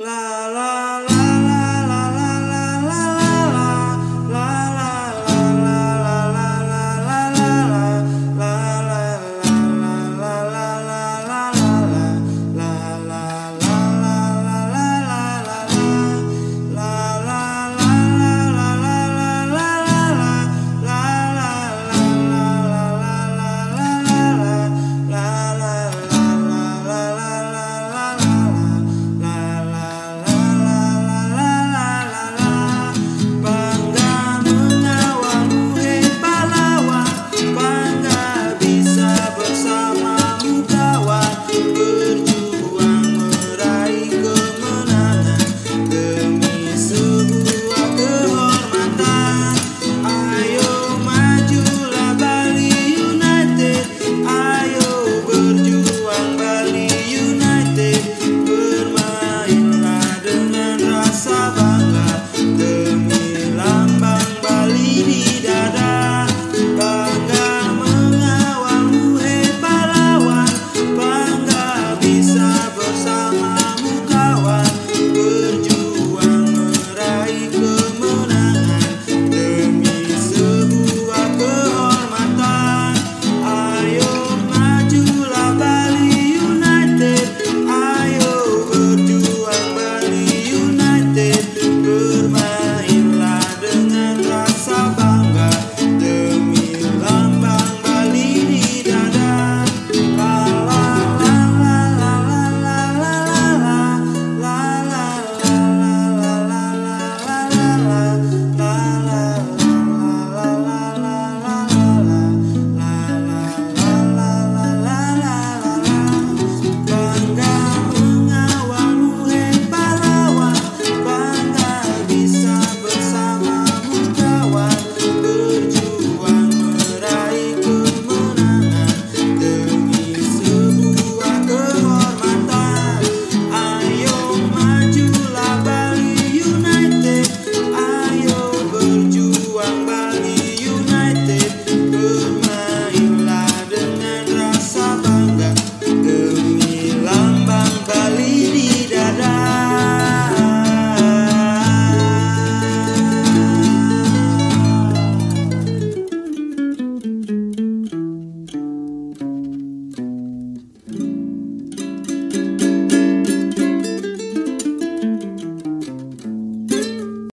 La la